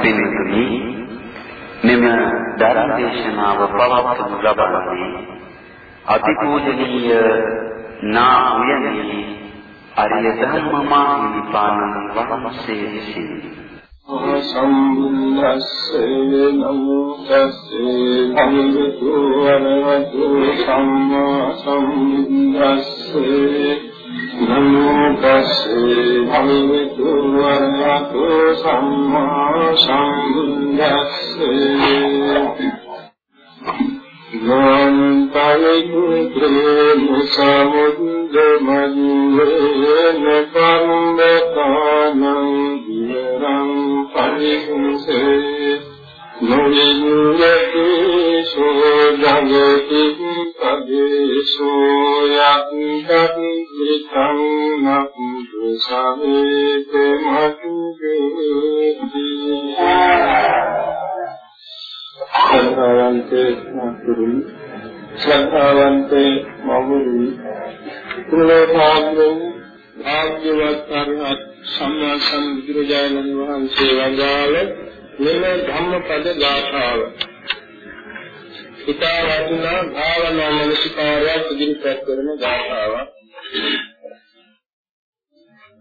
පින්තුනි මෙම ධර්ම දේශනාව පවත්වනු ලබන්නේ අතිපූජනීය නා උයනේ අරිය ධර්ම මාහිමිපාණන් වහන්සේ විසිනි. සම්බුද්දස්සේ නමෝ තස්සේ භගවතු වරහතු සම්මා සම්බුද්දස්සේ නමෝ තස්සේ භගවතු වරහතු සම්මා සම්බුද්දස්සේ ගාන්තලෙකුත්‍රේ සමුද්ද මදුවේන කම්බතානං විරං පරිසංසේ ශ්‍රද්ධාවන්තේ මාතුරුනි ශ්‍රද්ධාවන්තේ මවුරුනි කුලෝපාග්‍රෝ භාග්‍යවත් අරහත් සම්මා සම්බුදුරජාණන් වහන්සේ වදාළ මෙම ධම්මපද ගාථාව. හිතා වටිනා භාවනා මනසිකාරයක් ඉදිරිපත් කරන ගාථාවක්.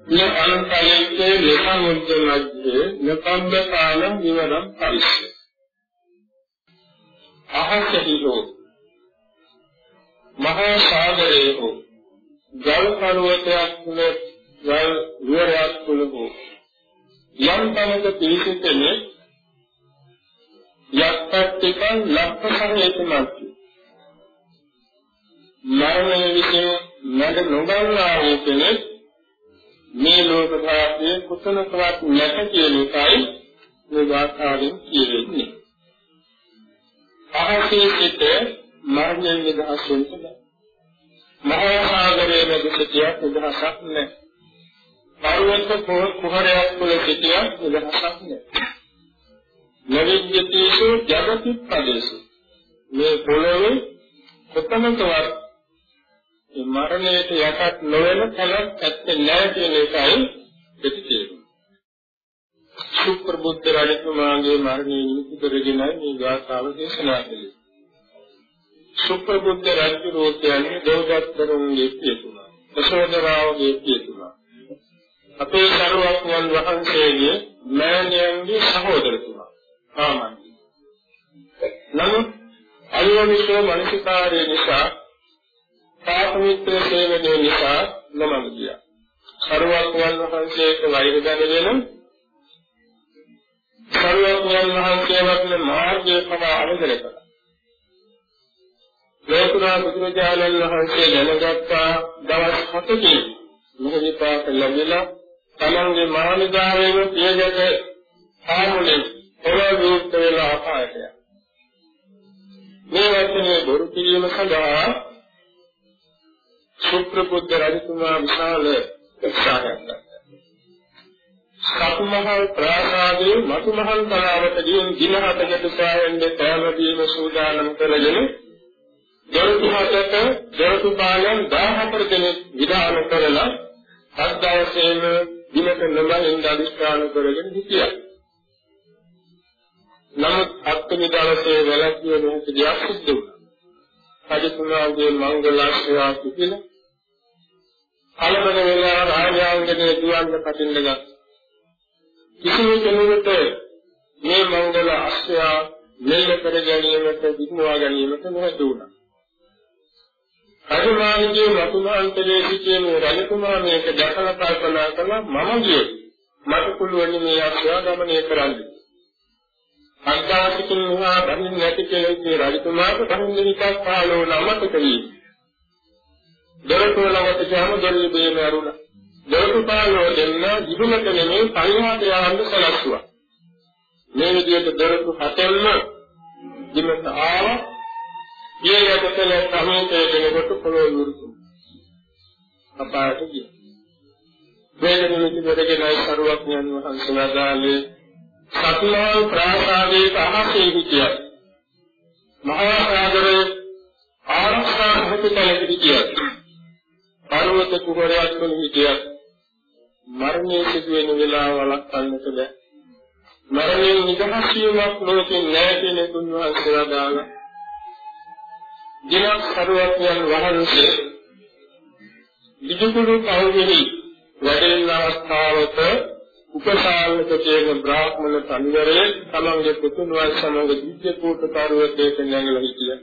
මේ අනන්තයේ ලේඛමුද්ද මැද්දේ නපම්බ කාලම් විවරම් පරිස්සය අහසෙහි හෝ මහා සාගරයේ හෝ ජල පර්වතයක් තුළ ජල විවරයක් තුළ හෝ යම් තැනක පිළිසිතෙන්නේ යක්කට්ටිකන් ලක්ෂසහේතමත් මරණය විසින් නැද නොබන්නා වූ කෙනෙක් මේ ලෝක ධාතයේ කුසලකවත් නැත කියන එකයි මේ වාක්‍යයෙන් කියන්නේ අහසේ සිට මරණයෙන් නිදහස් වෙන්න බෑ. මහා සාගරයේ මැද සිටියක් නිදහසක් නැහැ. පර්වත කුහරයක් තුළ සිටියක් නිදහසක් නැහැ. නවිද්‍යතේසු ජගති ප්‍රදේශ මේ පොළොවේ කොතනකවත් මරණයට යටත් නොවන තැනක් ඇත්තේ නැහැ කියන එකයි ප්‍රතිචේතන. සුප්‍රබුද්ධ රජතුමාගේ මරණය නිමිති කරගෙන මේ ගාථාව දේශනා කළේ. සුප්‍රබුද්ධ රජු කියන්නේ දෙව්දත්තරුන්ගේ පියතුමා. දශෝදරාවගේ පියතුමා. අපේ සරුවක්ඥන් වහන්සේගේ මෑණියන්ගේ සහෝදරතුමා. ආමන්ති. නමුත් අයෝනිසෝ මනසිකාරය නිසා පාපමිත්‍ර සේවනයේ නිසා නමග ගියා. සරුවක්ඥන් වහන්සේට වෛර දැනගෙන සර්වඥයන් වහන්සේවත් මාර්ගයේ පවා අවසර කළා. ලෝකුරා බුදුරජාණන් වහන්සේ දැනගත්තා දවස් 7කින් මොහොතපාක ලැබිලා තමන්ගේ මානදාරයේ පියගත ආමුලේ පොළොවට වෙලා අපායට යනවා. මේ වචනේ බොරු කිරීම සඳහා සුප්‍රබුද්ධ රජතුමා විශාල උත්සාහයක් ගත්තා. සතුමහල් ප්‍රාසාදයේ මතුමහල් තලාවට ගියන් දින හතකට සෑහෙන්න පෑමදීම සූදානම් කරගෙන දොරටු හතක දොරටු පාලයන් 14 දෙනෙක් විධාන කරලා අද්දවසේම දිනක නොබලින් අදිස්ථාන කරගෙන හිටියා. නමුත් අත්මි දවසේ වැලැක්විය නොහැකි දෙයක් සිද්ධ වුණා. රජතුමාගේ මංගලාශ්‍රයා පිටින කලබල වෙලා රාජාංගනේ දුවන්න කටින්න ගත්තා. කිසිම කෙනෙකුට මේ මංගල අශ්‍රය මෙල්ල කර ගැනීමට විමුවා ගැනීමට නොහැකි වුණා. අනුමානයේ වතුමාන්තරයේ සිටින රජකුමාර මේක දැකලා කල්පනා කළා මම ගියේ මට පුළුවන් මේ අශ්‍රය ගමනය කරන්න. අන්තාසිකින් වහා බඳින් නැති කෙනෙක්ගේ රජතුමාට බඳින් විකක් පාලෝ නමතක වී. දොරටුව ළඟට ගියාම දොරේ බේම ඇරුණා. දොරටුපාලෝ දෙන්න විදුලක නෙමෙයි පරිවාද යවන්න සලස්ුවා. මේ විදිහට දොරටු හතෙන්ම දිමත ආව ඊයකතල සමීපයේ දෙනකොට පොළොව යුරුතු. අපාට ගිය. වේදනිමිති දෙකේ සරුවක් යන වහන්සේලාගේ සතුමහල් ප්‍රාසාදයේ අහසේ හිටියා. මහා සාගරයේ ආරක්ෂා හිතකලෙ හිටියා. පර්වත කුහරයක් තුල හිටියා. මරණය සිදු වෙන වෙලාව වළක්වන්නට බෑ. මරණයෙන් නිදහස් වීමක් ලෝකේ නැහැ කියන තුන්වහන්සේලා දාලා දිනක් සරුවත්යන් වහන්සේ විදුකුළු කවුරුහි වැඩෙන අවස්ථාවක උපසාලක කියන බ්‍රාහ්මණ සංවරයේ තමන්ගේ පුතුණුවන් සමග දිව්‍ය කෝට පර්වතයක නැගලා හිටියා.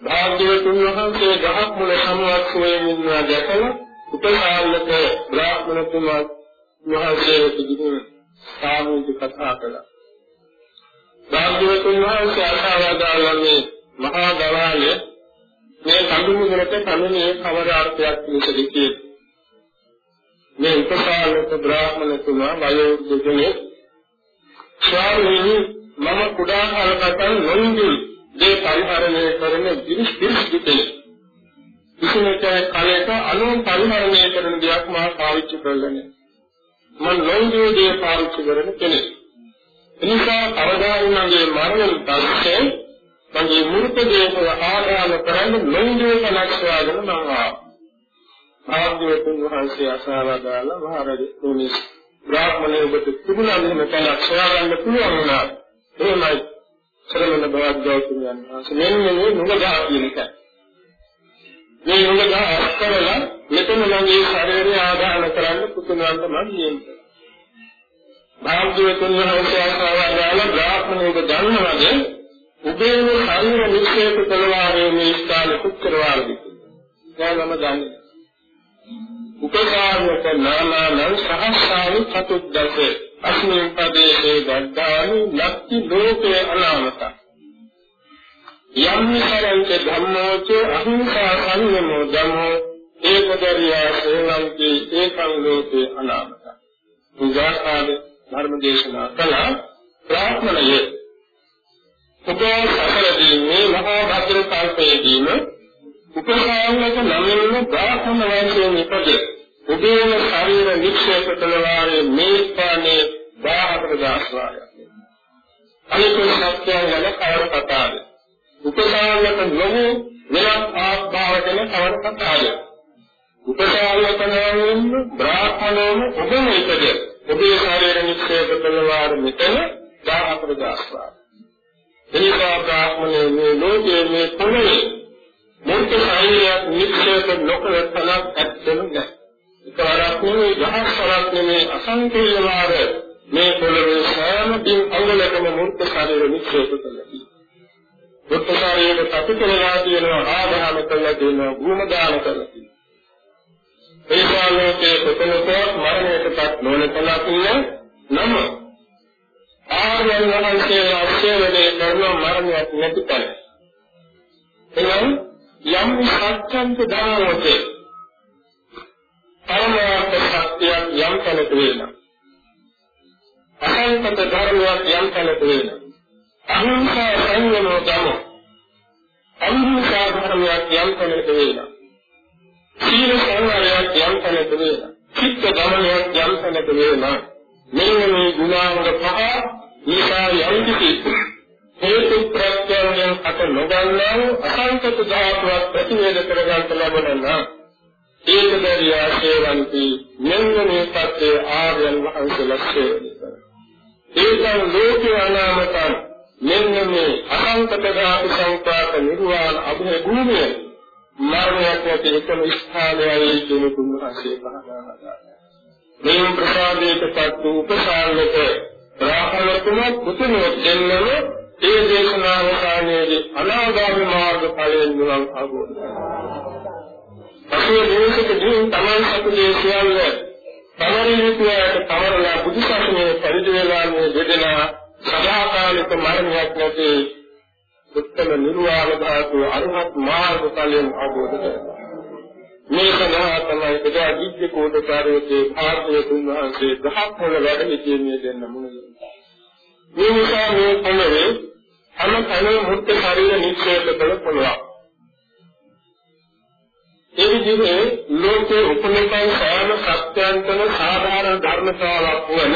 භාග්‍යවතුන් වහන්සේ ගහක් මුල සමවත් සොයමින්වා දැකලා උපසාලක බ්‍රාහ්මණ තුමා වහන්සේ පිළිගන්න සාමූහික කතා කළා. භාග්‍යවතුන් වහන්සේ අසාවදාලන්නේ මහා දවාලය මේ කඳුමුදලට කන්නේ කවර අර්ථයක් පිළිසෙද කියලා. මේ උපසාලක බ්‍රාහ්මණ තුමා වයෝවෘද්ධ කෙනෙක් ස්වාමීනි මම කුඩා කාලකටන් නොඉඳි මේ පරිහරණය කරන දිරිස් දිරිස් දෙතේ විශේෂ කලයක අනුන් පරිහරණය කරන දෙයක් මා පාවිච්චි කරන්නේ මම නොඉඳි දේ පාවිච්චි කරන කෙනෙක්. එනිසා අවදානගේ මරණය පස්සේ මගේ මෘත දේහය ආදාන කරන්න නොඉඳි කලක් සොයාගෙන මම ආවා. භාග්‍යවතුන් වහන්සේ අසාවදාලා මහරජ තුනිස් බ්‍රාහ්මණය ඔබට තිබුණා මෙහෙම තැනක් සොයාගන්න පුළුවන් වුණා. එහෙමයි ශ්‍රමණ භාග්‍යවතුන් වහන්සේ මෙන්න මේ නුගදා කියන එක. මේ නුගදා අස්කරලා මෙතන මගේ ශරීරය ආදාන කරන්න පුතුණන්ට මම කියන්නේ. භාග්‍යවතුන් වහන්සේ අසාවදාලා බ්‍රාහ්මණයක දන්නවද ඔබේ ශරීර නිශ්චේත කළවාරේ මේ ස්ථාන කුච්චරවාරද කියලා. දැන් මම දන්නේ. උපකාරක නාමානං සහස්සානි චතුද්දස. අස්මින් පදේසේ ගද්ධානි ලක්ති ලෝකේ අනාමත. යම් කරංච ධම්මෝච අහිංසා සංයමෝ ධම්මෝ. ඒකදරියා සේවಂತಿ ඒකං ලෝකේ අනාමත. උදාහරණ ධර්ම දේශනා කළා. ප්‍රාර්ථනයේ උපෝ සකලදී මේ මහා භද්‍ර කල්පයේදීම උපසාරණක නමින් බ්‍රාහ්මණ වංශයෙන් ඉපදේ උදේන ශරීර නික්ෂේප කළ වාරේ මේ ස්ථානයේ 14 දාස්වාරය. අනිකුත් සත්‍යයන් ගැන කවර කතාවද? උපසාරණක නොවු වෙනත් ආත්මාවගෙන කවර කතාවද? උපසාරණක නමින් බ්‍රාහ්මණෝම ඔබම ඉපදේ ඔබේ ශරීර නික්ෂේප කළ වාර මෙතන 14 දාස්වාරය. එනිසා බ්‍රාහ්මණය මේ ලෝකයේ මේ කොනේ මුන්ට ශරීරයක් නික්ෂේප නොකර තලක් ඇත්තෙම නැහැ. එකවරක් නෙමෙයි දහස්වරක් නෙමෙයි අසංකේය වාර මේ පොළවේ සෑම දින් අංගලකම මුන්ට ශරීර නික්ෂේප කළා. මුන්ට ශරීරයේ ප්‍රතිකලලා තියෙනවා ආදාන කළා තියෙනවා භූම දාන කළා තියෙනවා. ඒ ශාලෝකයේ කොතනකවත් මරණයටපත් නොවන කලාපිය නම ආර්යයන් වහන්සේලා සේවනයේ කරන මරණයක් නැති තැන. එනම් යම් සත්‍යන්ත දානෝතේ පරමාර්ථ සත්‍යයක් යම් තැනක වෙනවා. අසංකත ධර්මයක් යම් තැනක වෙනවා. අහිංසා සංයමෝ ධම. අහිංසා ධර්මයක් යම් තැනක වෙනවා. සීල සංවරයක් යම් තැනක වෙනවා. චිත්ත ධර්මයක් යම් තැනක වෙනවා. මෙන්න මේ ගුණාංග පහ නිසා යම් කිසි හේතු ප්‍රත්‍යයෙන් අත නොගන්නා අසංකත ධාතුවක් ප්‍රතිවේද කරගන්න ලබන නම් ඒකදරියා සේවಂತಿ මෙන්න මේ සත්‍ය ආර්යයන් වහන්සේලා සේවනය ඒකන් ලෝකේ අනාමතං මෙන්න මේ අසංකත ධාතු සංපාත නිර්වාණ අභය භූමිය මරණයක් නැති එකම ස්ථානයයි කියන තුන්වහන්සේ පහදා හදා මේ ප්‍රසාදයට පත් උපසාරලක රාහලතුමා පුතුණෝ දෙන්නම ඒ දේශනාව කාණේදී අනාගාමී මාර්ග ඵලයෙන් නිවන් අවබෝධ පසුව දෝෂකදී තමන් සතුටේ සියල්ල තමරිනිකුවට තමරලා බුදු සසුනේ පරිදි වේලා මේ දෙදෙනා සදාකාලික මරණයක් නැති උත්තර නිර්වාණ ධාතු අරහත් මාර්ග ඵලයෙන් අවබෝධ කරගන්නවා මේ සඳහා තමයි එදා දිග්ග කෝටකාරයේ භාග්‍යව තුන්වහන්සේ දහස් වල වැඩ සිටියේ දෙන්න මුණ මේ නිසා මේ පොළවේ හැම තැනම මුත්‍ය ශරීර නිශ්චේත කළ පුළුවන්. ඒ විදිහේ ලෝකේ උපනිකන් සෑම සත්‍යයන්තම සාධාරණ ධර්මතාවක් වන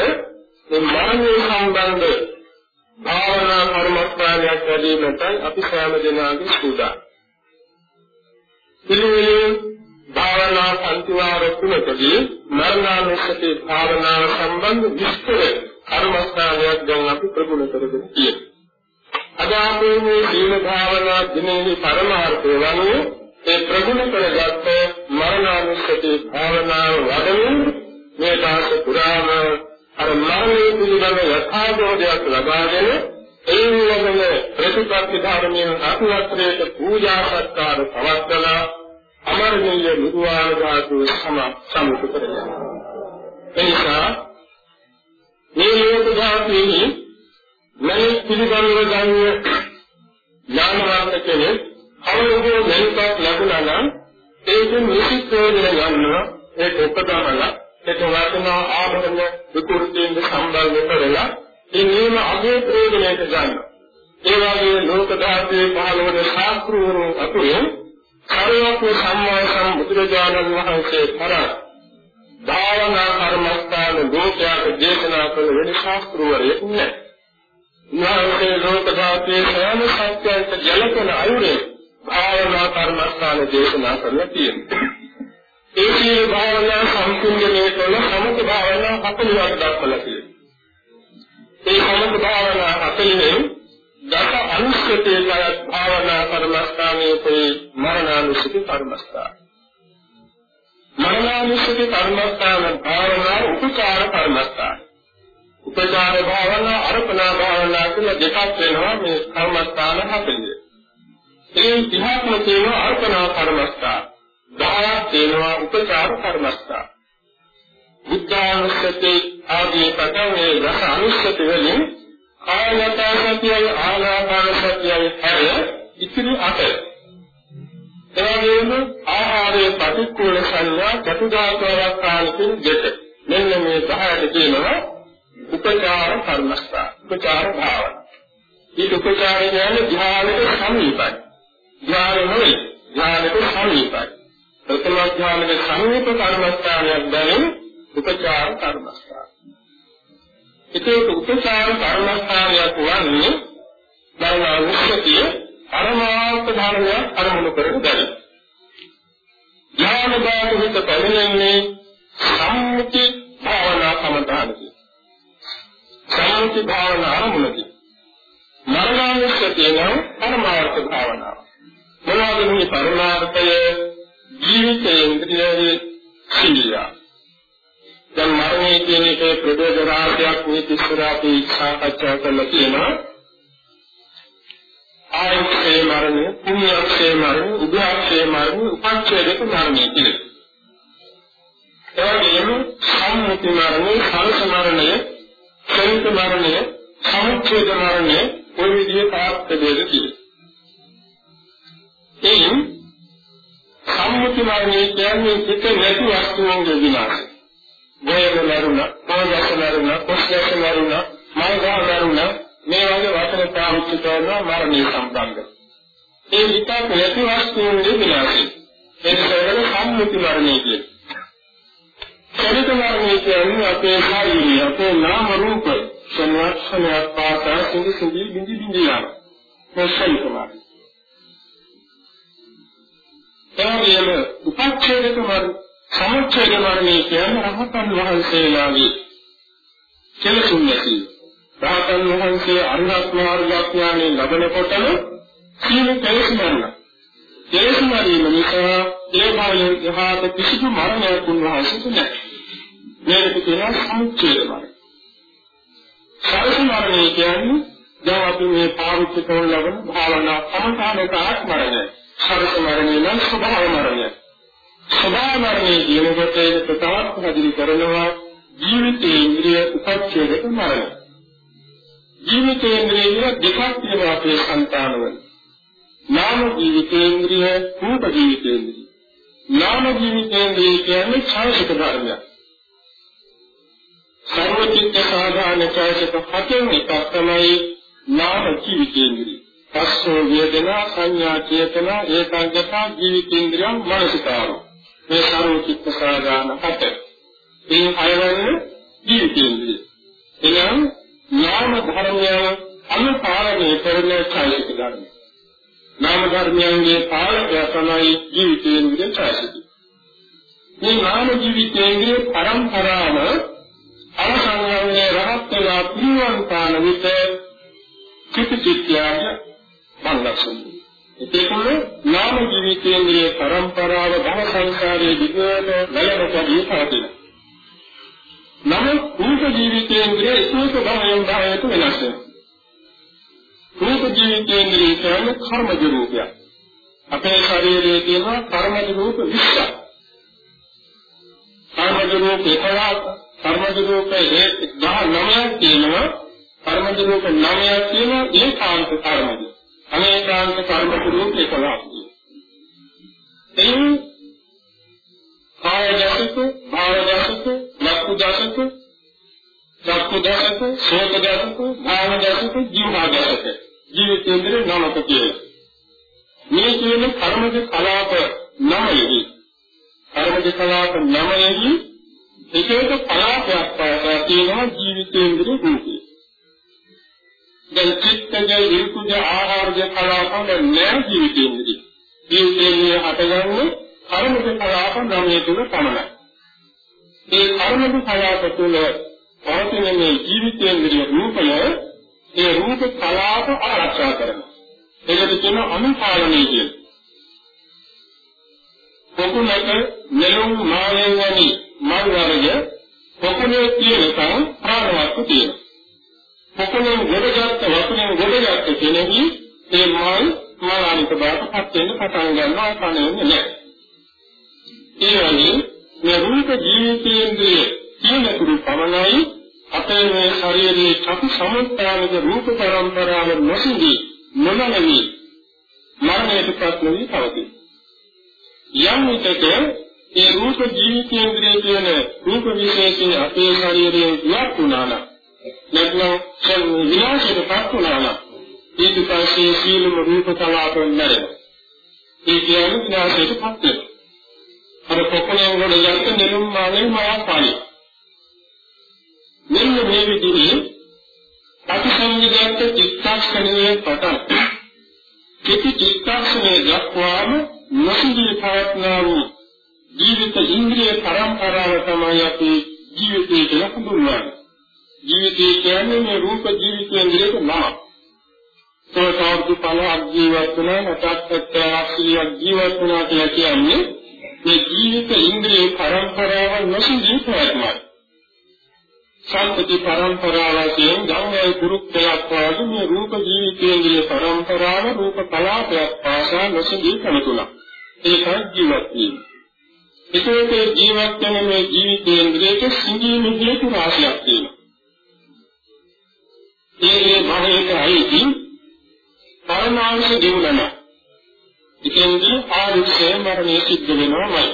මේ මරණය සම්බන්ධ භාවනා කර්මස්ථානයක් වැඩිමටයි අපි සෑම දෙනාගේ සූදානම්. පිළිවෙලින් භාවනා පන්තිවාර තුනකදී මරණානුස්සති භාවනාව සම්බන්ධ විස්තර කර්මස්ථාන කර්මස්ථානයක් දැන් අපි ප්‍රගුණ කරගෙන තියෙනවා. අද අපි මේ සීල භාවනා දිනේ පරමාර්ථය වන්නේ ඒ ප්‍රගුණ කරගත්ත මරණානුස්සති භාවනාව වඩමින් මේ දාස පුරාම අර මරණය පිළිබඳ යථාබෝධයක් ලබාගෙන ඒ වගේම ප්‍රතිපත්ති ධර්මයෙන් අතුලත්‍රයට පූජා සත්කාර පවත්වලා අමරණීය නිර්වාණ ධාතුව සම සමුත කරගන්න. එනිසා මේ ලෝක ධාතුවේ මනින් පිළිගන්නව ගන්න ඥානවන්ත කෙනෙක් අවුරුදු දෙකක් ලැබුණා නම් ඒකෙන් නිසිතෝදන ගන්නවා ඒක උපදමලා ඒක වටිනා ආභරණ විකෘතියෙන් සම්බන්ධ කරලා ඒ නියම අගේ ප්‍රයෝජනයට ගන්නවා. ඒ වගේ ලෝක ධාතුවේ පහළ වන ශාස්ත්‍රවරු අතුරින් සරලව සම්මා සම්බුදුරජාණන් වහන්සේ කරා භාවනා කර්මස්ථාන ලෝකයට දේශනා කළ වෙන ශාස්ත්‍රවරයෙක් නැහැ. උන්වහන්සේ ලෝක ධාතුවේ සෑම සත්‍යයන්ට ජලකන අයුරේ භාවනා කර්මස්ථාන දේශනා කරලා තියෙනවා. ඒ සියලු භාවනා සම්පූර්ණයේ කළ සමථ භාවනා 40ක් දක්වලා තියෙනවා. ඒ සමථ භාවනා 40 දස අනුස්සතේ කරත් භාවනා කර්මස්ථානයේ කොයි මරණානුස්සති කර්මස්ථාන. මරණානුස්සති කර්මස්ථාන භාවනා උපචාර කර්මස්ථාන. උපචාර භාවනා අර්පණා භාවනා කියලා දෙකක් වෙනවා මේ කර්මස්ථාන හතරේ. ඒ විහාත්ම තියෙනවා අර්පණා කර්මස්ථාන. 10ක් තියෙනවා උපචාර කර්මස්ථාන. බුද්ධානුස්සති ආදී පදයේ රස අනුස්සති වලින් කායගත සතියයි ආනාපාන සතියයි හැර ඉතිරි අට එවැගේම ආහාරයේ ප්‍රතිකූල සංඥා චතුදාකාරයක් කාලකින් දෙක මෙන්න මේ 10ට කියනවා උපචාර කර්මස්ථා උපචාර භාවන මේ උපචාර කියන්නේ ධ්‍යානෙට සමීපයි ධ්‍යාන නෙවෙයි ධ්‍යානෙට සමීපයි ප්‍රථම ධ්‍යානෙට සමීප කර්මස්ථානයක් දැනෙන උපචාර කර්මස්ථාන ඒකේ උපචාර කර්මස්ථානයක් වන්නේ ධර්ම විශ්තිය පරමාර්ථ ධර්මය අරමුණු කරගෙන දැනෙන. ඥාන බාහිර හිත පැමිණෙන්නේ සම්මුති භාවනා සමතාවකි. සම්මුති භාවනා අරමුණකි. මරණානුස්සතිය නම් පරමාර්ථ භාවනාව. මොනවද මේ පරමාර්ථය? ජීවිතයේ ඉන්ද්‍රියයේ සිහිය. දැන් මරණය කියන එකේ ප්‍රදේශ රාශියක් මේ තිස්සරාපි සාකච්ඡා කරලා තියෙනවා. ආයුක්ෂේ මරණය, පුණ්‍යක්ෂේ මරණය, උභයක්ෂේ මරණය, උපච්ඡේදක මරණය කියලා. ඒ වගේම සම්මුති මරණය, සංස මරණය, ශරීර මරණය, සමුච්ඡේද මරණය ඔය විදිහේ පාර්ථ දෙක තියෙනවා. එයින් සම්මුති මරණය කියන්නේ පිට නැති වස්තුන්ගේ විනාශය. ගෝයක මරුණා, පොයක මරුණා, කොස්යක මරුණා, මල්ගහ මරුණා මේ වගේ වචන පාවිච්චි කරනවා මරණය සම්බන්ධ. ඒ විතක් නැති වස්තුන්ගේ විනාශය. ඒක කරගෙන සම්මුති මරණය කියන්නේ. චරිත මරණය කියන්නේ අපේ ශරීරය, අපේ නාම රූප, සංවර්ෂණයක් පාසා සිඳි සිඳි බිඳි බිඳි යනවා. මේ ශරීර මරණය. එවැගේම උපච්ඡේදක මරණය සමුච්ඡේද මරණය කියන්නේ රහතන් වහන්සේලාගේ කෙලසුන් නැති. රහතන් වහන්සේ අරිහත් මාර්ගඥානෙ ලැබෙනකොටම සීල කෙලස් මරණ. කෙලස් මරීම නිසා ඒ භාවයෙන් එහාට කිසිදු මරණයක් උන්වහන්සේට නැහැ. මේකට කියනවා සමුච්ඡේද මරණය. සරස මරණය කියන්නේ දැන් අපි මේ පාවිච්චි කරන ලබන භාවනා සමතාවක ආත්මරණය. සරස මරණය නම් ස්වභාව මරණය. සදාමරණයේ කියනකොට ඒක තවත් පැහැදිලි කරනවා ජීවිතේ ඉන්ද්‍රිය උපච්ඡේදක මරණ. ජීවිතේ ඉන්ද්‍රිය දෙකක් තියෙනවා අපේ సంతානවල. නාම ජීවිතේන්ද්‍රිය, රූප ජීවිතේන්ද්‍රිය. නාම ජීවිතේන්ද්‍රිය කියන්නේ ඡායසික ධර්මයක්. සර්වචිත්ත සාධාන ඡායසික හතෙන් එකක් තමයි නාම ජීවිතේන්ද්‍රිය. පස්සෝ වේදනා සංඥා චේතනා ඒකාග්‍රතා ජීවිතේන්ද්‍රියන් මනසිකාරෝ මේ සාරෝචිත්ත සාධාන හත. මේ හයවන ජීවිතේන්ද්‍රිය. එනම් නාම ධර්මය අනුපාලනය කරන චෛතසික ධර්ම. නාම ධර්මයන්ගේ පාලකය තමයි ජීවිතේන්ද්‍රිය චෛතසික. මේ නාම ජීවිතේන්ද්‍රිය පරම්පරාව අවසානයේ රහත් වෙලා පිරිවන් පාන විට චිත්තචිත්‍යාය බංගසුන් ඒකම නාම ජීවිතයේ පරම්පරාව භව සංසාරයේ දිගට නැලවකදී පවතින නමුත් රූප ජීවිතයේ ඒක භවයෙන් භවයට වෙනස් වෙනවා. රූප ජීවිතයේ කියන්නේ කර්මජ රූපයක්. අපේ ශරීරයේ තියෙන කර්මජ රූප 20ක් කර්මජ රූප 11ක් කර්මජ රූපයේ 19ක් තියෙනවා. කර්මජ රූප 9ක් තියෙනවා. ඒකාන්ත කර්මජ අනේකාන්ත කර්මජ රූප 11ක් තියෙනවා එයින් කාය දසක භාව දසක ලක්ඛ දසක චක්ඛු දසක සෝත දසක භාව දසක ජීවා දසක. ජීවිතේන්ද්‍ර නමක කියලා මේ කියන කර්මජ කලාප නමයෙහි කර්මජ කලාප නමයෙහි එක එක කලාපයක් පාසා තියෙනවා ජීවිතේන්ද්‍ර රූපේ. දැන් චිත්තජ ඍතුජ ආහාරජ කලාපවල නෑ ජීවිතේන්ද්‍ර. ජීවිතේන්ද්‍රය හටගන්නේ කර්මජ කලාප නමයේ තුන පමණයි. මේ කර්මජ කලාප තුල පවතින මේ ජීවිතේන්ද්‍රිය රූපය ඒ රූප කලාප ආරක්ෂා කරනවා. ඒකට කියන අනුපාලනය කියලා. පොකුණක නෙළුම් මානෙන් වැනි මල් වර්ග පොකුණේ තියෙනකම් ප්‍රාණවත් තියෙනවා. පොකුණෙන් ගොඩගත්ත වතුරෙන් ගොඩගත්ත කෙනෙහි ඒ මල් මලානික බාටපත් වෙන්න පටන් ගන්නවා කණෙන්නේ නැහැ. ඒ වගේ මේ රූප ජීවිතේන්ද්‍රයේ තියෙන කුරු පමණයි අපේ මේ ශරීරයේ චතු සමුත්ථානක රූප පරම්පරාව නොසිඳී නොනැවි මරණයටපත් නොවි පවතී. යම් විටක ඒ රූප ජීවිතේන්ද්‍රයේ කියන රූප විශේෂයෙන් අපේ ශරීරයෙන් ඉවත් වුණා නම් නැත්නම් විනාශයටපත් වුණා නම් ඊට පස්සේ සීලම රූප කලාපෙන් නැරෙනවා. ඒ කියන්නේ විනාශයටපත් වෙනවා. අර පොකලෙන් වල යන්න නෙළුම් මානෙ මාපාලි. මෙන්න මේ විදිහේ ප්‍රතිසංවිධායක චිත්තක්ෂණයේ පටන් කෙටි චිත්තක්ෂණයේ දක්වාම නොසිදී පවත්නා වූ ජීවිත ඉන්ද්‍රිය පරම්පරාව තමයි අපි ජීවිතය කියලා හඳුන්වන්නේ. ජීවිතය කියන්නේ මේ රූප ජීවිතයේ ඉන්ද්‍රියක නම. සෝතාවතු පළක් ජීවත් වෙන නැත්නම් ආශ්‍රියක් ජීවත් වෙනවා කියලා කියන්නේ මේ ජීවිත ඉන්ද්‍රිය පරම්පරාව නොසිදී පවත්නා. සම්පති පරම්පරාවකින් ගංගාවේ කුරුක්කයක් වාගේ මේ රූප ජීවිතයේ පරම්පරාව රූප කලාපයක් පාසා නොසිදී කලතුණා. ඒකයි ජීවත් වීම. ඒකේ ජීවත් වෙන මේ ජීවිතේන්ද්‍රයක සිඳීමේ හේතු රාශියක් තියෙනවා. ඒ භවයකයි පරමාංශ දිනුනන. ඉතින්දී ආරුෂේ මරණය සිද්ධ වෙනවමයි.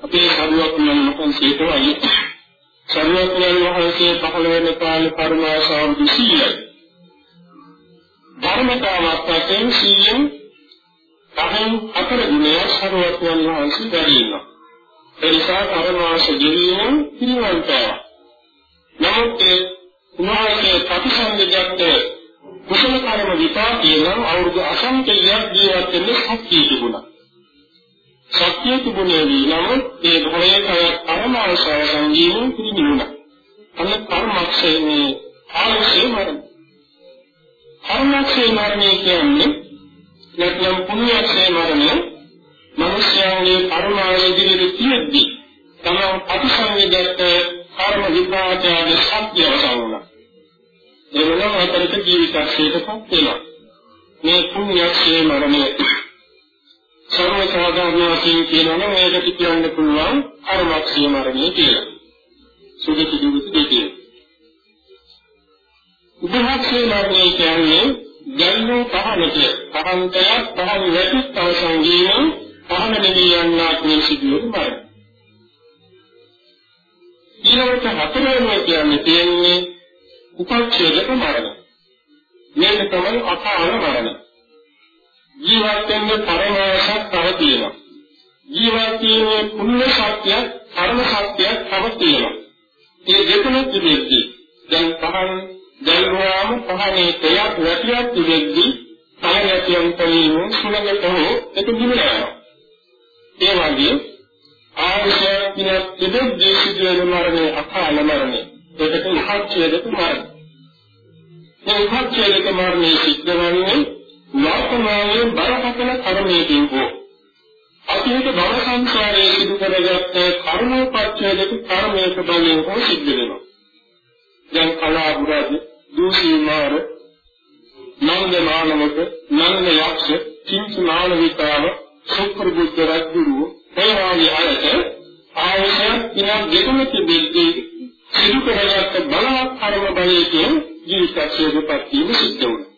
අපේ සරුවක් නම් මොකන් සීතවයි. සරුවක් නම් වහන්සේ පහළ වෙන කාලේ පරමාශාව 200යි. ධර්මතාවක් වශයෙන් 100 පහෙන් හතර ගුණය සරුවත්යන් වහන්සේ දැරීම. ඒ නිසා පරමාශ ගෙවීම පිළිවන්තය. නමුත් උන්වහන්සේ ප්‍රතිසංගජත් කුසල කර්ම විපාකයේ නම් අවුරුදු අසංඛ්‍යයක් ජීවත් වෙන්න ශක්තිය තිබුණා. ශක්තිය තිබුණේ නම් ඒ භවයේ පරමාශ සංගීතය පිළිගන්නවා. අන්න කර්මක්ෂයේ ආලෝකයේ මරණ. කර්මක්ෂයේ මරණය කියන්නේ නැත්නම් පුණ්‍යක්ෂේ මරණය මිනිස්යාගේ කර්මාවේ ඉදිරියට තියෙද්දී තමන් අතිසංවේදක කර්ම විපාකයේ සත්‍ය අවසන්නා. එවනම් අතරට ජීවිතක්ෂේපපත් වෙනවා. මේ පුණ්‍යක්ෂේ මරණය සර්ව සාධාරණ වශයෙන් කියනවා නම් ඒකට කියන්න පුළුවන් කර්මක්ෂේ මරණය කියලා. සුදුසු දුසු දෙකේ. උපහාක්ෂේ මරණය කියන්නේ ගැල්ලෝ පහනට පහන්තයක් පහන් වැටිත් අවසන් වීම පහන නෙවී යන්නාක් මේ සිදුවෙන මරණ. ඊළඟට හතරවෙනි කියන්නේ තියෙන්නේ උපච්ඡේදක මරණ. මේක තමයි අපාන මරණ. ජීවත් වෙන්න පරමාර්ථයක් තව තියෙනවා. ජීවත් වීමේ පුණ්‍ය ශක්තිය, කර්ම ශක්තිය තව තියෙනවා. මේ දෙකම තිබෙද්දී දැන් පහන් දැල්වාම පහනේ තයක් වැටියක් තිබෙද්දී පහ වැටියන් තලින් සුළඟට හෝ ඒක දිනනවා. ඒ වගේ ආශයක් දිනක් තිබෙද්දී සිදුවෙන මරණය අකාල මරණය. ඒකට උපච්ඡේදක මරණ. මේ උපච්ඡේදක මරණය සිද්ධ වන්නේ වර්තමානයේ බරපතල කර්මයකින් හෝ අතීත භව සංසාරයේ සිදු කරගත් කර්මෝපච්ඡේදක කර්මයක බලයෙන් හෝ සිද්ධ වෙනවා. දැන් කලාපුරද දූෂී මාර නන්ද මානවක නන්ද යක්ෂ කිංච මානවිකාව සුප්‍රබුද්ධ රජුරු එවාගේ අයට ආයතන කිනා දෙකම තිබෙද්දී සිදු කරගත් බලවත් කර්ම බලයෙන් ජීවිතයේදපත් වීම සිද්ධ වුණා.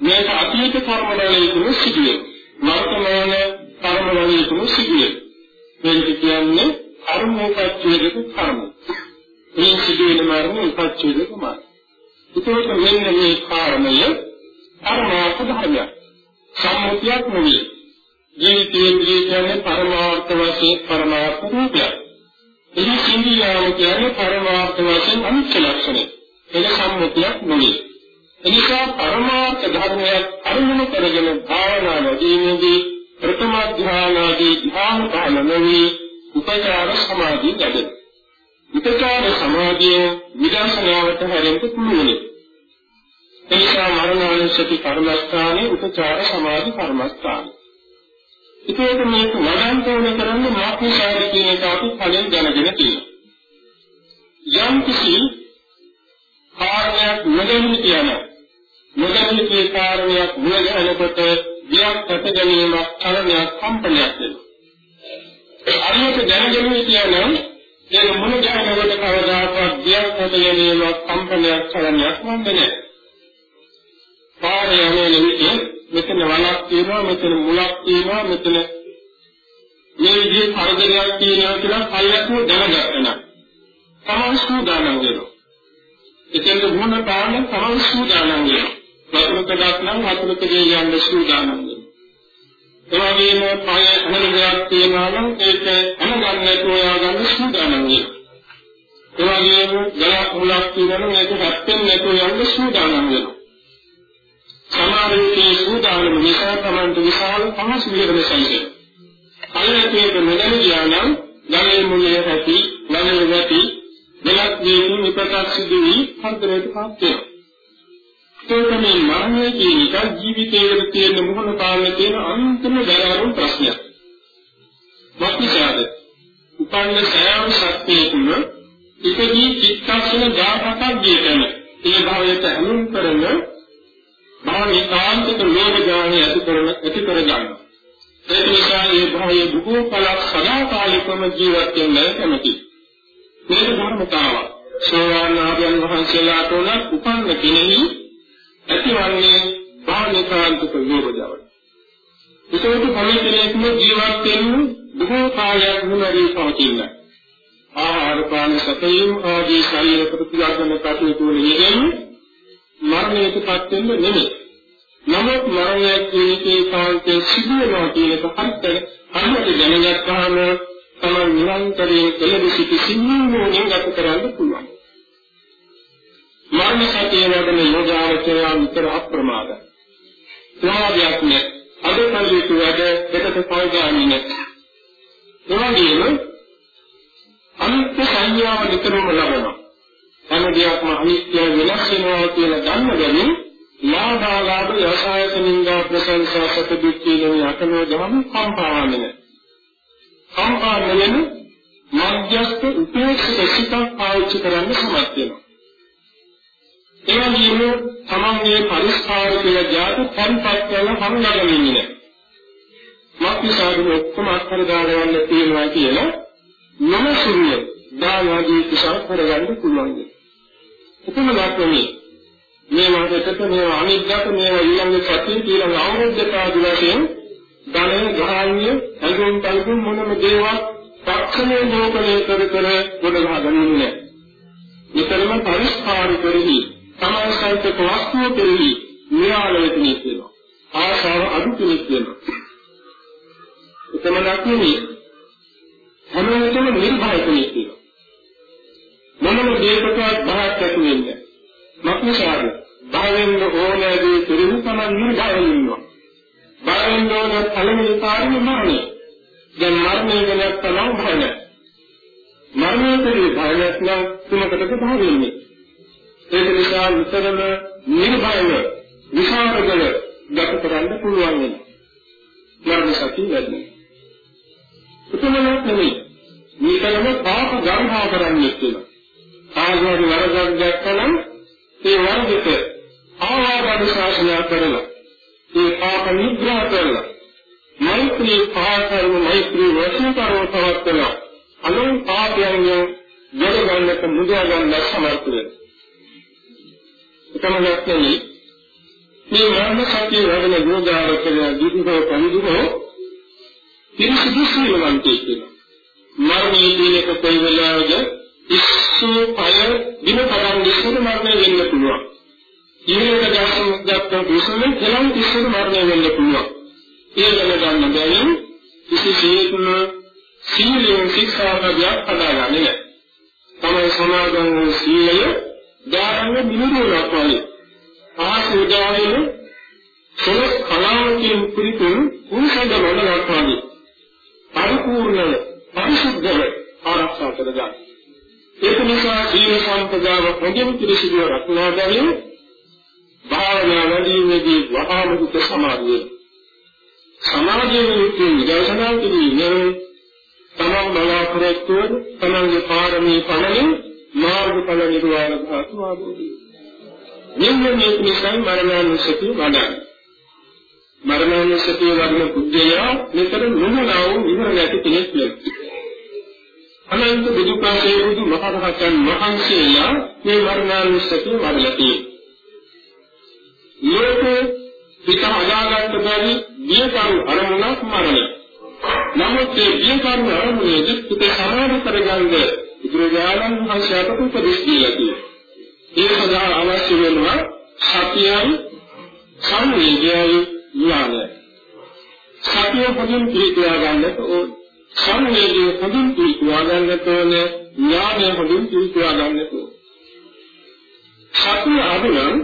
මේක අතීත කර්ම බලයෙන් සිදුවේ. වර්තමාන කර්ම බලයෙන් සිදුවේ. මේක කියන්නේ කර්මෝපච්ඡේදක කර්ම. මේ සිදුවෙන මරණ උපච්ඡේදක මරණ. ඒකෝට මෙන්න මේ කාරණය පරමාර්ථ ධර්මයක්. සම්මුතියක් නෙවෙයි. ජීවිතයේ කියන්නේ පරමාර්ථ වශයෙන් පරමාර්ථ රූපයක්. එහි සිංහියාව කියන්නේ පරමාර්ථ වශයෙන් අනිත්‍ය ලක්ෂණය. ඒක සම්මුතියක් නෙවෙයි. එනිසා පරමාර්ථ ධර්මයක් අරමුණු කරගෙන භාවනා වැඩිමේදී ප්‍රථම ධ්‍යානාදී ධ්‍යාන කාල නෙවෙයි උපචාර සමාධිය ලැබෙනවා. උපචාර සමාධිය විදර්ශනාවට හැරෙන්න පුළුවන්. එනිසා මරණානුස්සති කර්මස්ථානයේ උපචාර සමාධි කර්මස්ථානයි. ඒකේද මේක වඩන්න ඕන කරන්නේ මාත්‍රිකාර කියන එක අපි කලින් දැනගෙන තියෙනවා. යම් කිසි කාරණයක් නොදැනී කියන නොදැනී කිය කාරණයක් නොදැනනකොට වියක් ඇත ගැනීමක් චලනයක් කම්පනයක් වෙනවා. හරියට දැනගෙන කියනනම් ඒක මොන ජානකට කවදාකවත් වියක් ඇත ගැනීමක් කම්පනයක් චලනයක් වන්නේ නැහැ. පාරේ යන්නේ විදිහ මෙතන වලක් තියෙනවා මෙතන මුලක් තියෙනවා මෙතන මේ විදිහේ පරදරයක් තියෙනවා කියලා කල්යක්ම දැනගන්නවා. තමන් සූදානම් වෙනවා. එතෙන්ද මොන පාන්න තමන් සූදානම් වෙනවා. වතුරකඩක් නම් වතුරකදී යන්න සූදානම් වෙනවා. ඒ වගේම පය අනලයක් තියෙනවා නම් ඒක අනගන්න නැතුව ය아가න්න සූදානම් වෙනවා. ඒ වගේම ගලක් මුලක් තියෙනවා නම් ඒක හැප්පෙන්නේ නැතුව යන්න සූදානම් වෙනවා. සමාධියේ සූදානම් නිසා තමන්ට විශාල පහසු විරම සැලසෙන. කලිනකේක නොදැන ගියානම් ගලේ මුලේ ඇති, ගලේ නැති, දෙලක් වීම විපතක් සිදු වී හතරට පත් වෙනවා. ඒකනේ මරණය කියන එක ජීවිතයේ තියෙන මොහොන කාලේ තියෙන අන්තිම දයාරුම් ප්‍රශ්නයක්. වක්නිසාද උපන්න සෑම ශක්තියකුම එකදී චිත්තක්ෂණ 17ක් දීතන ඒ භාවයට අනුන් කරන මහා නිකාන්තික ලෝභ ඥානය ඇති කරන ඇති කර ගන්නවා. ඒක නිසා මේ භවයේ බොහෝ කලක් සදාකාලිකව ජීවත් වෙන්න කැමති. මේක ධර්මතාවක්. සෝවාන් ආර්යයන් වහන්සේලාට උනත් උපන්න කෙනෙහි ඇතිවන්නේ මහා නිකාන්තික ලෝභ ඥානය. ඒකෝට පොළේ කෙනෙක්ම ජීවත් වෙන්න බොහෝ කාලයක් මුලදී පවතින. ආහාර පාන සැපයීම් ආදී ශරීර ප්‍රතිගමන කටයුතු වල යෙදෙන්නේ මරණයටපත් වෙන්න නෙමෙයි. නමුත් මරණයක් ජීවිතේ කාන්තේ සිදු වෙනවා කියන එක හරියට හරියට දැනගත්තාම තමයි නිරන්තරයෙන් කෙලෙවි සිටි සිංහෝණින් ගත කරන්න පුළුවන්. මරණ සතිය වඩන යෝගාවචරය විතර අප්‍රමාද. ප්‍රමාදයක් නෑ. අද කල්යුතු වැඩ දෙකට පෞගාමී නෑ. එවැගේම අනිත්‍ය සංඥාව නිතරම ලබනවා. හැම දෙයක්ම අනිත්‍ය වෙනස් වෙනවා කියලා දන්න බැවින් ලාභාලාභ යසායත නින්දා ප්‍රශංසා සත දුක් කියන යකනෝ දහම කම්පාවන්නේ කම්පාවන්නේ මධ්‍යස්ථ උපේක්ෂිත සිතක් පාවිච්චි කරන්න සමත් වෙනවා ඒ වගේම තමන්ගේ පරිස්කාර කියලා જાත තන්පත් කරන හංගගෙන ඉන්නේ මක්නිසාද ඔක්කොම අත්හැර දාරවන්න තියෙනවා කියලා නමසුරිය දායාදී කුසල කරගන්න පුළුවන්. උපම දාක්‍රමී මේ මාසෙකට මේ අනිද්දාක මේ ඊළඟ සතියේ ඊළඟ අවුරුද්දට ආදි වශයෙන් ධනය ග්‍රහණ්‍ය අඳුන් තල්කුම් මොනම දේවල් පක්ෂමේ ලෝකලේ කර කර ගොඩ ගහගෙන ඉන්නේ. විතරම පරිස්කාර කරෙහි සමාසයිත වස්තුව කෙරෙහි න්‍යායයට නිස්සෙනවා. ආශාව අඩු කෙනෙක් වෙනවා. එතන නැතිනේ හැම වෙලේම නිර්භය කෙනෙක් වෙනවා. මොනම දෙයකටවත් බහක් ඇති වෙන්නේ මක්නිසාද බහින්න ඕනෑ දේ කෙරෙහි තමයි නිර්භය ඉන්නවා බහින්න ඕන පළමුව කාර්ය මරණය දැන් මරණය ගැන තමයි භය මරණයේදී භය නැත්නම් තුනකටද භය වෙන්නේ. ඒක නිසා විතරම නිර්භයව විසරදල ගත කරන්න පුළුවන් වෙනවා. මරණ සතිය වැඩි. උතුමනක් නෙමෙයි. මේකම පාප ගන්හා කරන්නේ කියලා. ආගමේ වරදක් දැක්කම ඒ වරදට ආවාද ශාසනය කරලා ඒ පාප නිග්‍රහ කරලා මෛත්‍රී පාකරම මෛත්‍රී වචන කරව පවත්වලා අනුන් පාපයන් යොද ගන්නට මුදා ගන්න සමර්ථ වෙනවා. එකම නැත්නම් මේ මරණ සත්‍ය වඩන යෝගාවචරය දීපෝ පරිදුකෝ පිරිසිදු සීලවන්තයෙක් වෙනවා. මරණයේ දිනක කොයි වෙලාවද ඉස්සු පය දින පටන් ඉස්සර මරණය වෙන්න පුළුවන්. ඊළඟ දවසක් දක්වා විසම කෙලන් ඉස්සර මරණය වෙන්න පුළුවන්. ඒ ගැන ගන්න බැවින් කිසිසේත්ම සීලයෙන් ශික්ෂාපදයක් පදාගන්නේ නැහැ. තමයි සමාදන් වූ සීලය දාරංග මිනුරුවක් වගේ. ආසුදාවෙන සොල කලාවකින් පිළිතුරු උන්සඳ වලක් වගේ. පරිපූර්ණ පරිශුද්ධව ආරක්ෂා කරගන්න. ඒක නිසා සීල සම්පදාව හොඳින් පිළිසිදුව රැකලා බැවින් භාවනා වැඩිමේදී වහාමුක සමාධිය සමාධියේ යුක්තිය විදර්ශනා කිරීමෙන් තමන් බලාපොරොත්තු වන තමන්ගේ පාරමී පණින් මාර්ගඵල නිර්වාණ ධාතු ආબોධි. මෙන්න මේ නිසා මරණානුස්සතිය වඩන්න. මරණානුස්සතිය වඩන පුද්ගලයා මෙතන නුමනාව ඉවර නැති කෙනෙක් නෙවෙයි. අනන්ත බුදු පාසේ බුදු මහරහතන් වහන්සේලා මේ මරණානුස්සතිය වඩලා තියෙනවා. ලෝකේ පිට හදාගන්න බැරි බියකරු අරමුණක් මරණය. නමුත් මේ බියකරු අරමුණේදී පිට සමාන කරගන්න බුදුරජාණන් වහන්සේ අපට උපදෙස් දීලා තියෙනවා. ඒ සඳහා අවශ්‍ය වෙනවා සතියයි සංවේගයයි ඥානය. සතිය හොඳින් පිළිපදා ගන්නට ඕන. සංවේගය හොඳින් පිළිපදා ගන්නට ඕන. ඥානය හොඳින් පිළිපදා ගන්නට ඕන. සතිය අනුනම්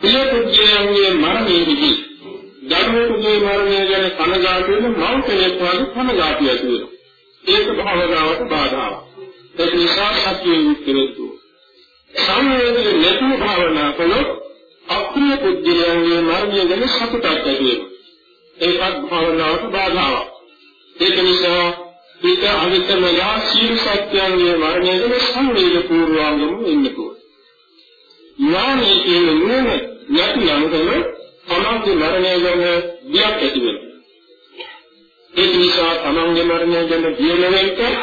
පියපුත්‍රයන්ගේ මරණයේදී දරුවෙකුගේ මරණය ගැන කනගාටු වෙන මව් කෙනෙක් වගේ කනගාටු ඇති වෙනවා. ඒක භාවනාවට බාධාවක්. ඒ නිසා සතියෙන් යුක්තවෙතු. සංවේදනය නැතුව භාවනා කළොත් අප්‍රිය පුද්ගලයන්ගේ මරණය ගැන සතුටක් ඇති වෙනවා. ඒකත් භාවනාවට බාධාවක්. ඒක නිසා පිට අවිතම යා සීල සත්‍යයන්ගේ මරණය ගැන සංවේද පූර්වාංගම වෙන්න ඕන. ඥානයේ කියන නුවණ නැතිනම් තමයි තමන්ගේ මරණය ගැන බියක් ඇති වෙනවා. ඒක නිසා තමන්ගේ මරණය ගැන බිය නොවෙන්න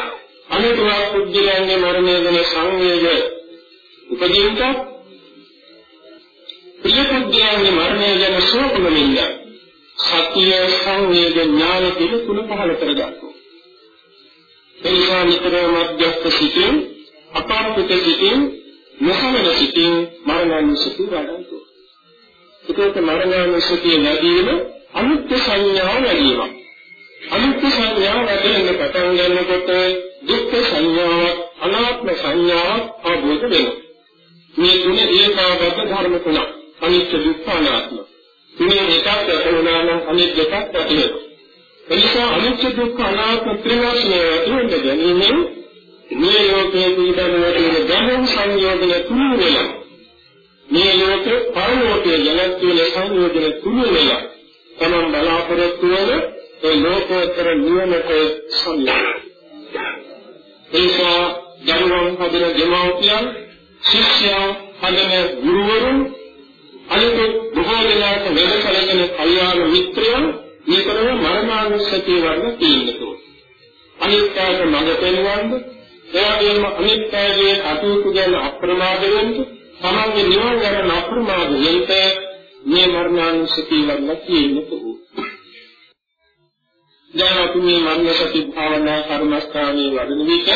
අනිත්වා පුද්ගලයන්ගේ මරණය ගැන සංවේග උපදීන්ට ප්‍රිය පුද්ගලයන්ගේ මරණය ගැන ශෝක නොවෙන්න සත්‍ය සංවේග ඥාන කියන තුන පහල කරගන්නවා. ඒ නිසා නිතරම මධ්‍යස්ථ සිටින් අපාර්ථිත සිටින් නොසමන සිටින් මරණානුස්සති වඩන්තු. ඒකත් මරණානුස්සතිය ලැබීම අනිත්‍ය සංඥාව ලැබීමක්. අනිත්‍ය සංඥාව වැඩෙන්න පටන් ගන්නකොට දුක්ඛ සංඥාවක් අනාත්ම සංඥාවක් අවබෝධ වෙනවා. මේ තුන ඒකාගත ධර්ම තුනක්. අනිත්‍ය දුක්ඛ අනාත්ම. තුනේ එකක් ඇතිවෙනා නම් අනිත් දෙකක් ඇති වෙනවා. එනිසා අනිත්‍ය දුක්ඛ අනාත්ම ත්‍රිවර්ණය ඇතිවෙන්න ගැනීමෙන් මේ ලෝකයේ පිළිබඳව දැනුම් සංයෝජන තුන වෙලා මේ ලෝකේ පරලෝකයේ ජනත් වෙන සංයෝජන තුන වෙලා තමන් බලාපොරොත්තු වෙන ඒ ලෝකෝත්තර නිවනට සම්යන ඒසා දරුවන් හදන දෙමව්පියන් ශිෂ්‍යයන් හදන ගුරුවරුන් අනිත් බොහෝ දෙනාට වැඩ කලගෙන කල්යාණ මිත්‍රයන් මේකම මරණානුස්සතිය වර්ණ තියෙනවා අනිත්‍යයට මඟ පෙන්වන්නේ එයාගේම අනිත්‍යයේ අතුතු ගැන අප්‍රමාද වෙන්න තමන්ගේ නිවන ගැන අප්‍රමාද වෙන්න මේ මරණානුස්සතිය වර්ණ තියෙනවා දැන් අපි මේ මරණ සති භාවනා කර්මස්ථානයේ වඩන විට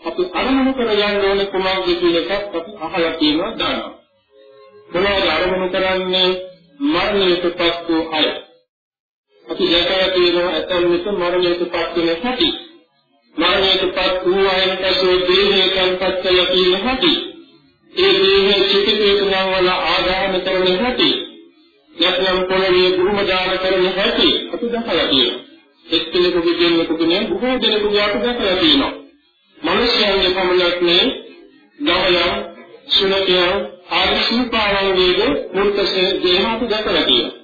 අපි අරමුණු කරගන්න ඕන කුමක්ද කියන එකත් අපි අහලා තියෙනවා දානවා. මොනවද අරමුණු කරන්නේ මරණයටපත් වූ අය. අපි දැකලා තියෙනවා ඇතන් විට මරණයටපත් වෙන හැටි. මරණයටපත් වූ අයන පසු දේහය කල්පත් කළ තියෙන හැටි. ඒ දේහය චිකිතේකනම් වල ආදාන කරන හැටි. නැත්නම් පොළවේ ගුරුම දාන කරන හැටි අපි දැකලා තියෙනවා. එක්කෙනෙකුගේ දෙන්නෙකුගේ නේ බොහෝ දෙනෙකුගේ අපි දැකලා තියෙනවා. මිනිස්යන්ගේ පමණක් නේ ගවයන් සුනකයන් ආදී සූපාවන්ගේද මුර්තසේ දේහ අපි දැකලා තියෙනවා.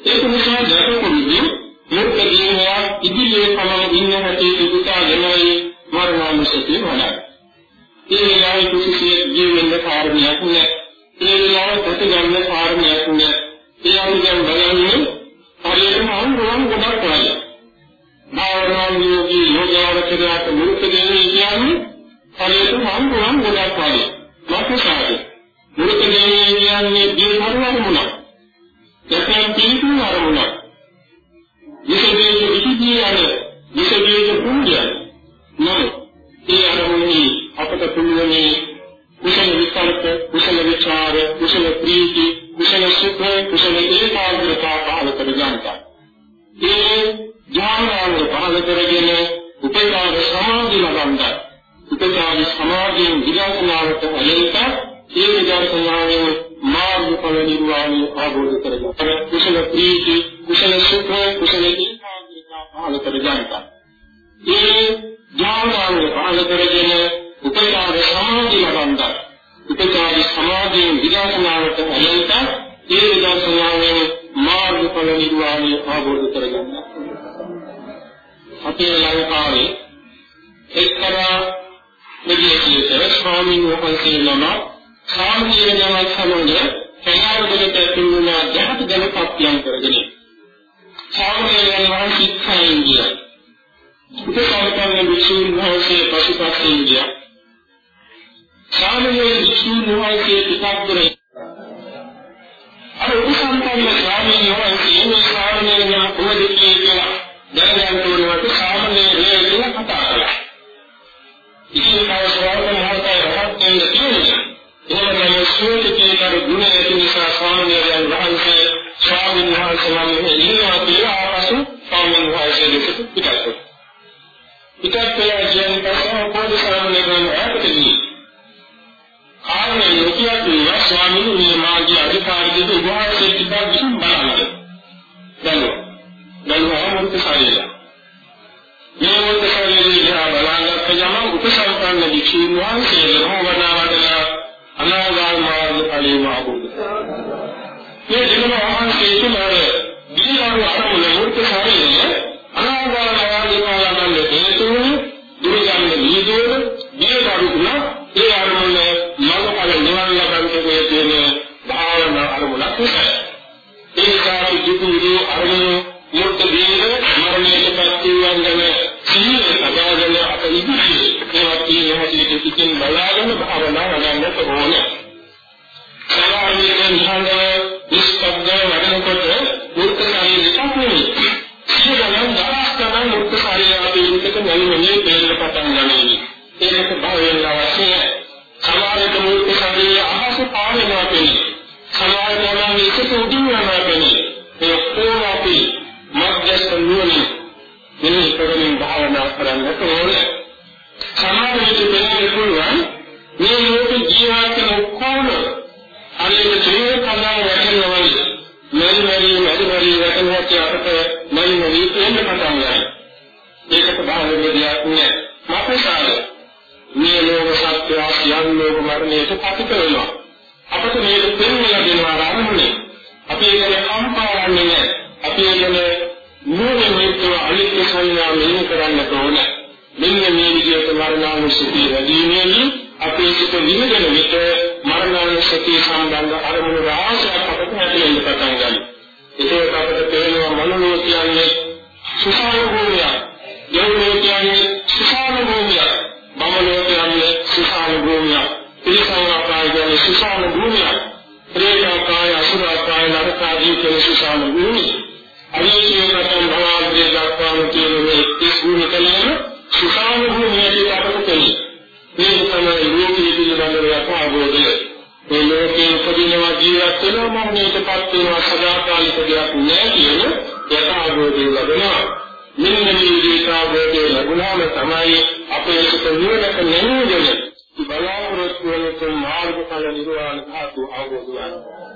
ඒක නිසා දැකපොදී මුර්ත දේහය ඉදිරියේ පමණ ඉන්න හැටි දුකාගෙනයි මරණානුසතිය වඩා. ඒ වෙලාවේ කිසිසේත් ජීවෙන්න කාරණයක් නැහැ. ඒ වෙලාවේ ප්‍රතිගන්න කාරණයක් නැහැ. ඒ අනුගම බලන්නේ හරියටම අනුරම් ගොඩක් වගේ. භාවනාවේදී යෝගාවචරයට මුර්ත දේහය කියන්නේ හරියටම අනුරම් ගොඩක් වගේ. කරගෙන සාමීය ජනවත් ශික්ෂායෙන් ගියා. උපසම්පන්න විසුණු වහන්සේ පසුපසින් ගියා. සාමීය විසුණු වහන්සේ පිටක් කරේ අර උපසම්පන්න ස්වාමීන් වහන්සේ මේ ශ්‍රාවණය ගැන කොහොමද කියලා දැනගන්න ඕනවට සාමාන්‍ය ලේ කියලා කතා කළා. ඉතින් කව ශ්‍රාවණ මහත්තයා රහත් වෙන්න කියන්නේ. එහෙම සෝතිකේ කර ගුණ ඇති නිසා ස්වාමීන් වහන්සේ ස්වාමීන් වහන්සේ නම් ඉන්නවා කියලා ආපසු ස්වාමීන් වහන්සේ දෙකට පිටත් කළා. පිටත් කළා කියන පස්සේ පොඩි ස්වාමීන් වහන්සේ ඈතදී කාරණේ නොකිය කිව්වා ස්වාමීන් මේ මාගේ අධිකාරියට උභාසයේ තිබ්බා විසින් බලන්න. දැන් දැන් මොකද ශරීරය. මේ මොකද ශරීරය දිහා බලනකොට යම උපසම්පන්න වික්ෂුන් වහන්සේ රෝවනාවදලා අනාගාම මාර්ග ඵලයේ මාබුද. මේ ජීවන වහන්සේ තුමර දීවරු අරමුණ මුර්ථ ශරීරය අනාගාම මාර්ග ඵලයන් හේතුව අපට මේක පෙන්වලා දෙනවා ආරම්භනේ. අපි ඒකට කම්පාවන්නේ නෑ. අපි ඒකනේ නුවණ මේකව අනිත්‍ය සංඥා මෙහෙම කරන්න ඕන. මෙන්න මේ විදිහට මරණානුස්සතිය වැඩිමේදී අපේ සිත විමදෙන විට මරණානුස්සතිය සම්බන්ධ අරමුණු රාශියක් අපට හැදෙන්න පටන් ගන්නවා. ඒක අපට තේරෙනවා මනෝ කියන්නේ සුසාන භූමිය. දෙව්ලෝ කියන්නේ සුසාන භූමිය. බමලෝ කියන්නේ සුසාන භූමිය. ත්‍රිසංවාපාය කියන්නේ සුසාන භූමිය. ප්‍රේතාකාය අසුරාකාය නරකාදී කියන සුසාන භූමිය. අනිත්‍යකතන් භවග්‍රේ දක්වාම කියන මේ ඉස්ගුණ කලන සුඛාන භූමියට අපට කෙලි. මේ තමයි ලෝකයේ පිළිබඳව යථාබෝධය. මේ ලෝකයේ උපදිනවා ජීවත් වෙනවා මරණයටපත් වෙනවා සදාකාලික දෙයක් නෑ කියන යථාබෝධය ලැබෙනවා. මෙන්න මේ දීකාබෝධය ලැබුණාම තමයි අපේ සිත නිවනට නැමුදෙන බලාපොරොත්තු වෙන මාර්ගඵල නිර්වාණ ධාතු අවබෝධ වෙනවා.